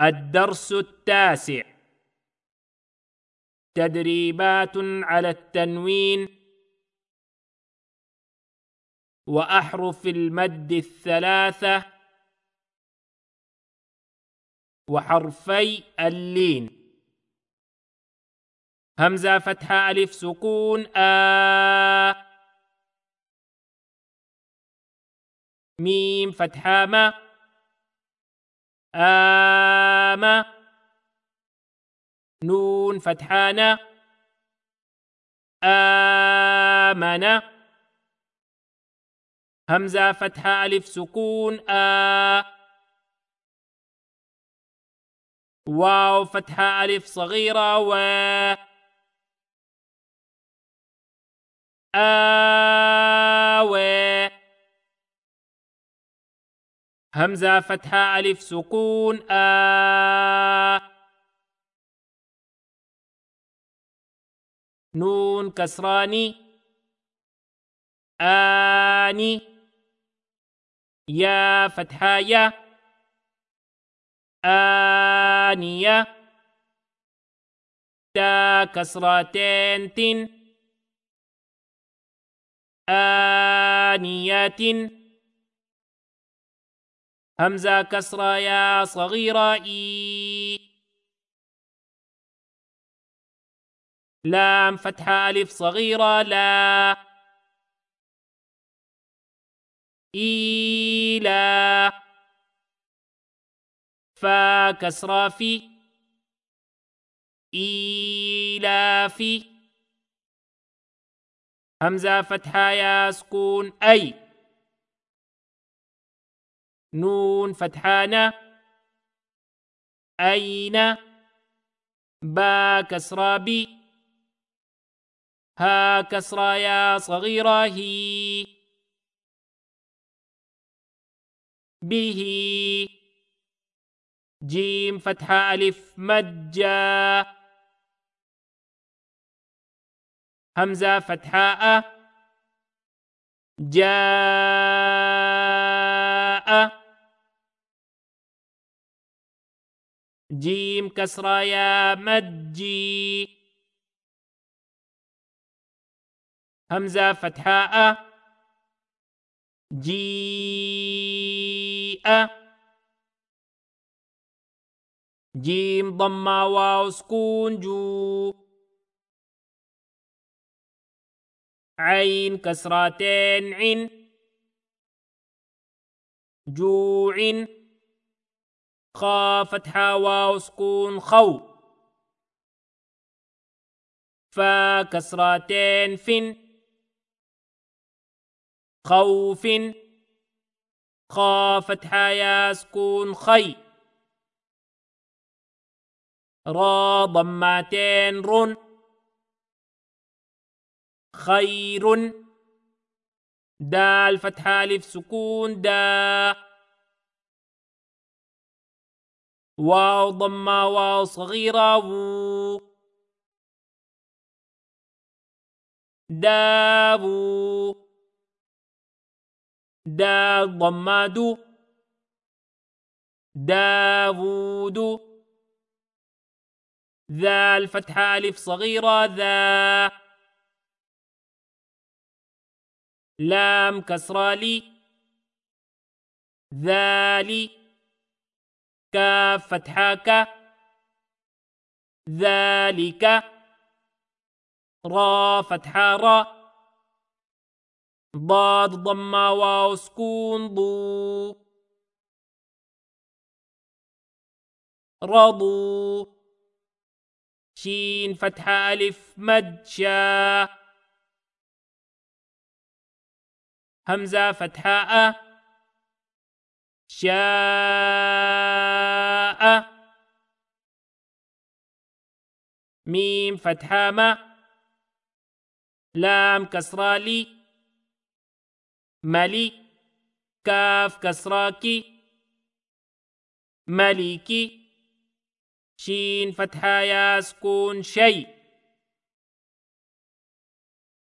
الدرس التاسع. تدريبات على التنوين. وأحرف المد الثلاثة. وحرفي اللين. همزة فتحه ألف سكون آ. ميم فتحه ما. آم. نون فتحانة آمن همزة فتحة ألف سكون آ. واو فتحة ألف صغيرة و. آوي همزة فتحة ألف سكون آ. نون كسراني. آني. يا فتحة يا. آنية. تا كسرتين تن. آنية همزة كسرة يا صغيرة إي. لام فتحة ألف صغيرة لا. إيلا فا كسرة في. إيلافي همزة فتحة يا سكون أي. نون فتحة ن أين با كسرة ب ها كسرة يا صغيرة هي بهي جيم فتحة ألف مجا همزة فتحة أ جاء جيم كسرة يا مجي. همزة فتحة أ. جيء. جيم ضمة واو سكون جو عين كسرتين عن جوع. خا فتحة واو سكون خو. فا كسرتين فن. خوف خا فتحة يا سكون خي. را ضمتين رن. خير. دال فتحة ألف سكون دا. واو ضمة واو صغيرة و. داو دا ضماد داوود ذال فتحة ألف صغيرة ذا. لام كسرة لي. ذالي كاف فتحة ك ذلك را فتحة را ضاد ضمة واو سكون ضو. رضو. شين فتحة ألف مد شا. همزة فتحاء شاء ميم فتحة ما لام كسرة لي ملي كاف كسراكي مليكي شين فتحة يا سكون شي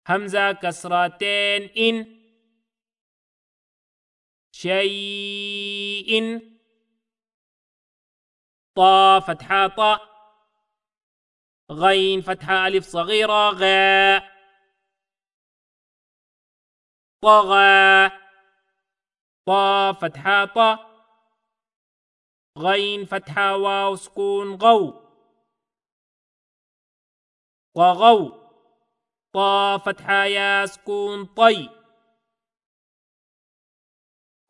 همزة كسرتين إن شيء. طا فتحة طا غين فتحة ألف صغيرة غاء. طغى طا فتحة طا غين فتحة واو سكون غو. طغوا طا فتحة يا سكون طي.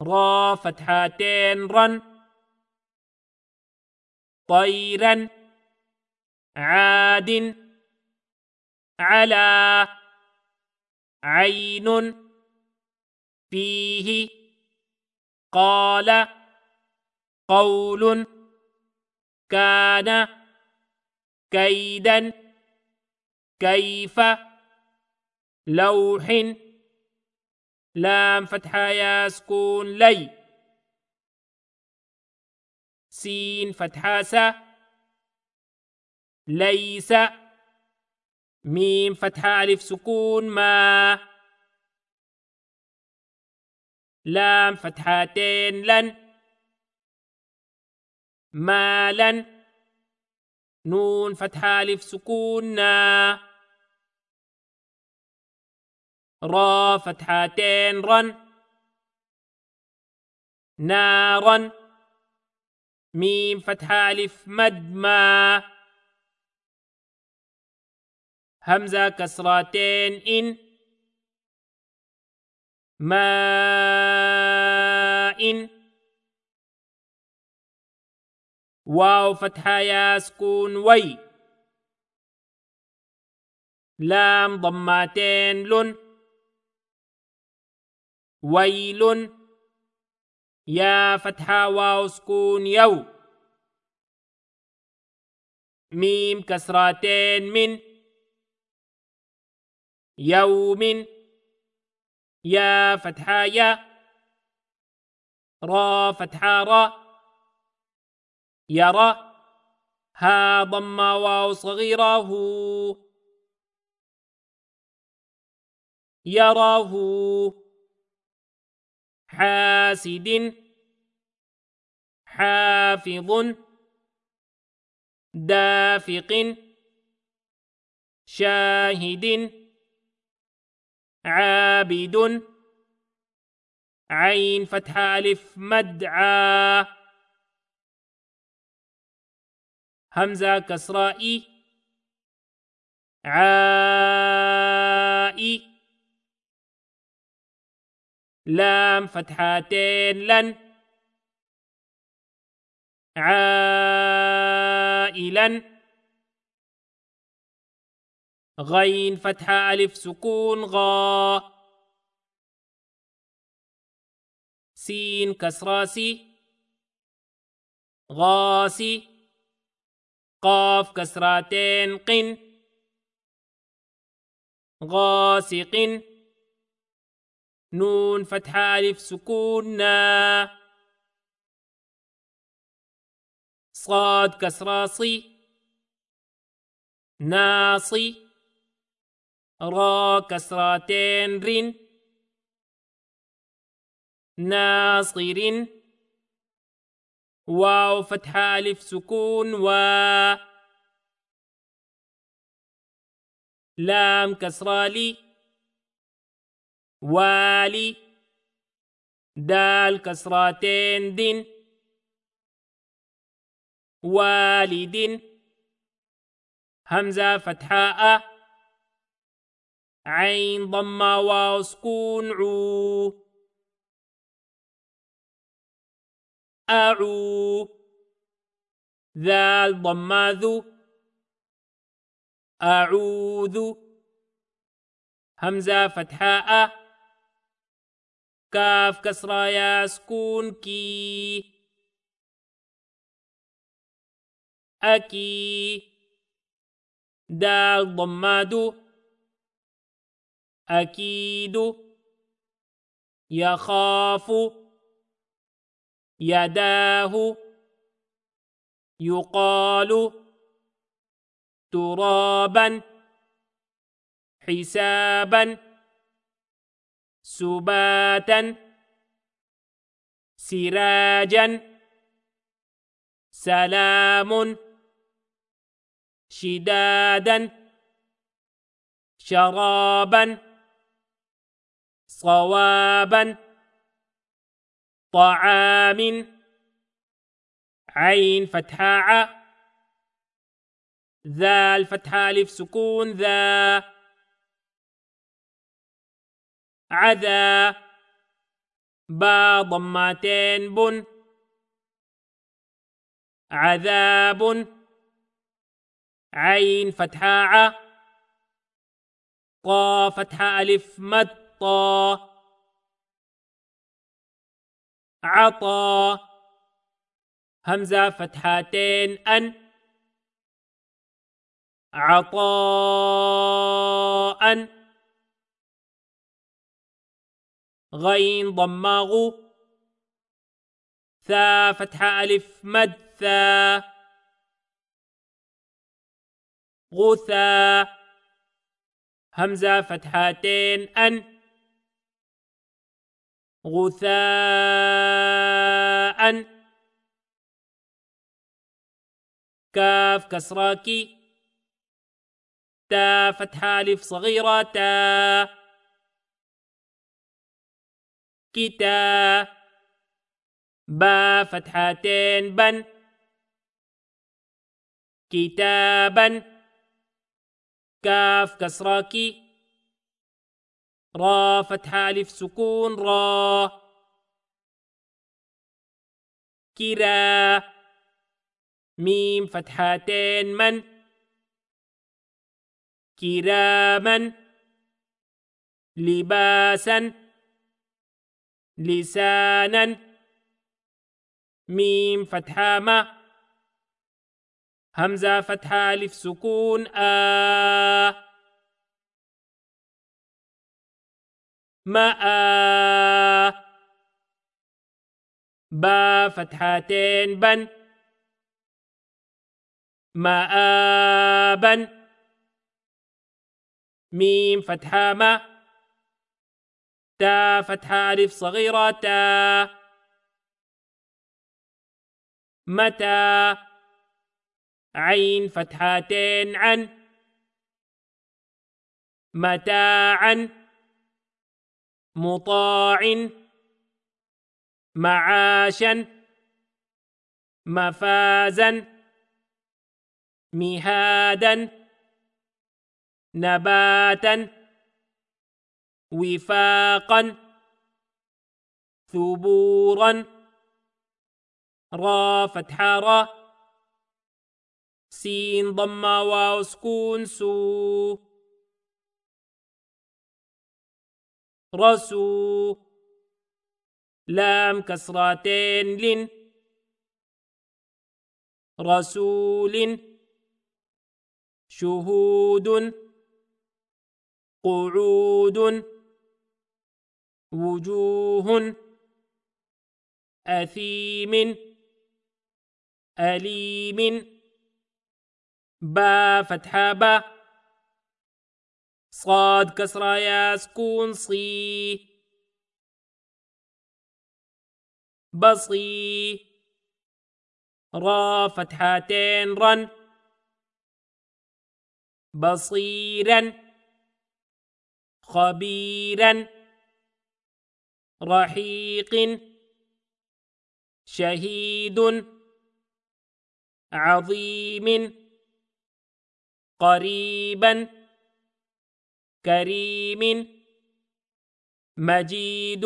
را فتحتين رن طيرا عاد على عين فيه قال قول كان كيدا كيف لوح لام فتحة يا سكون لي. سين فتحة س. ليس. ميم فتحة ألف سكون ما. لام فتحتين لن. مالا نون فتحة ألف سكون نا. را فتحتين رن نارا ميم فتحة ألف مد ما همزة كسرتين إن ماء واو فتحة يا سكون وي لام ضمتين لن. ويل. يا فتحة واو سكون يو. ميم كسرتين من. يوم يا فتحة يا. را فتحة را. يرى ها ضمة واو صغيرة هو. يراه حاسد حافظ دافق شاهد عابد عين فتح ألف مدعى. همزة كسراء عائي لام فتحتين لن. عائلا. غين فتحة ألف سكون غا. سين كسراسي غاسي قاف كسرتين قن. غاسق نون فتحة ألف سكون نا. صاد كسراصي ناصي. را كسرتين رن ناصر واو فتحة ألف سكون و لام كسرالي والي دال كسرتين دين والد همزة فتحاء عين ضمة واو سكون عو أعو ذال ضمة ذو أعوذ همزة فتحاء كاف كسرة يا سكون كي. أكي. دال ضماد أكيد يخاف يداه يقال ترابا. حسابا. سباتا سراجا سلام شدادا شرابا صوابا طعام عين فتحة ع ذال فتحة ألف سكون ذا عذا. با ضمتين بن. عذاب. عين فتحاء طا فتحة ألف مد طا عطا. همزة فتحتين أن. عطاء. غين ضماغ ثا فتحة ألف مد ثا. غثا. همزة فتحتين أن. غثاء كاف كسراكي تا فتحة ألف صغيرة تا. كتا با فتحتين بن. كتابا. كاف كسراكي. را فتحة ألف سكون را. كرا. ميم فتحتين من. كراما. لباسا. لسانا. ميم فتحة ما. همزة فتحة ألف سكون آ. ماء با فتحتين بن. مآبا ميم فتحة ما. تا فتحة ألف صغيرة. تا متى؟ عين فتحتين عن. متاعا. مطاع معاشا. مفازا. مهادا. نباتا. وفاقا ثبورا را فتحة را سين ضمة واو سكون سو. رسو. لام كسرتين لن رسول شهود. قعود. وجوه أثيم أليم با فتح با. صاد كسرة يا سكون صي. بصي را فتحتين رن. بصيرا خبيرا. رحيق شهيد عظيم قريبا كريم مجيد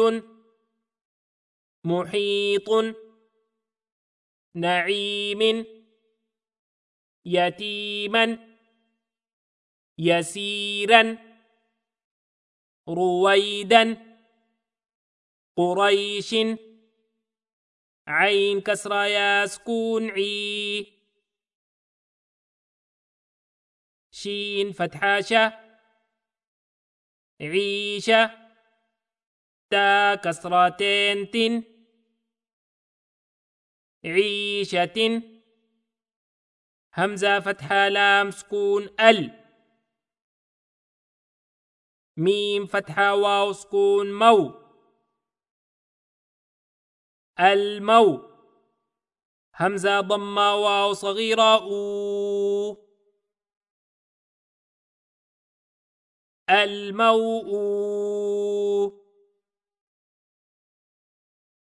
محيط نعيم يتيما يسيرا رويدا. قريش. عين كسرى سكون عي. شين فتحاشة عيشة تا كسرتين تن عيشة. همزة فتحة لام سكون أل. ميم فتحة واو سكون مو. المو. همزة ضمة واو صغيرة أو. الموء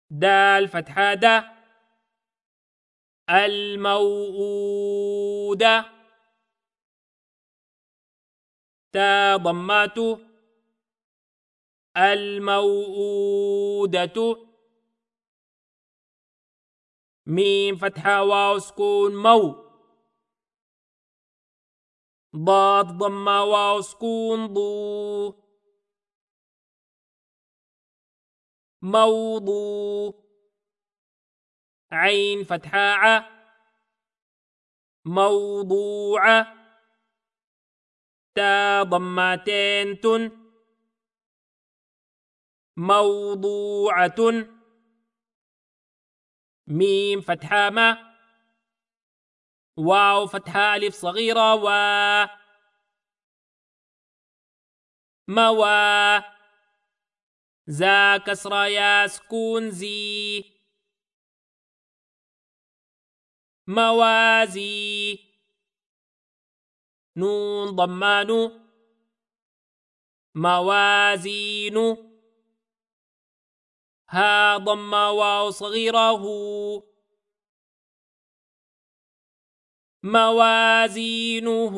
دال فتحة دا. الموءودة تا ضمات الموءودة ميم فتحة واو سكون مو. ضاد ضمة واو سكون ضو. موضوع عين فتحة ع. موضوعة تا ضمتين تن. موضوعة. ميم فتحة ما واو فتحة ألف صغيرة و موا زا كسرة يا سكون زي موازي نون ضمان موازين ها ضم واو صغيره. موازينه.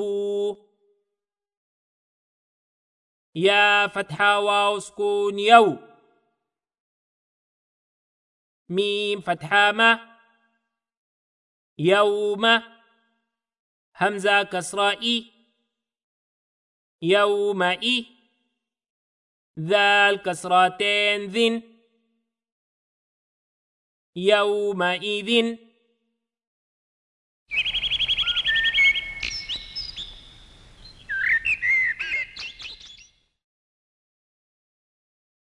يا فتحة واو سكون يو. ميم فتحة ما يوم. همزة كسرة إي. يومئ ذال كسرتين ذن. يومئذ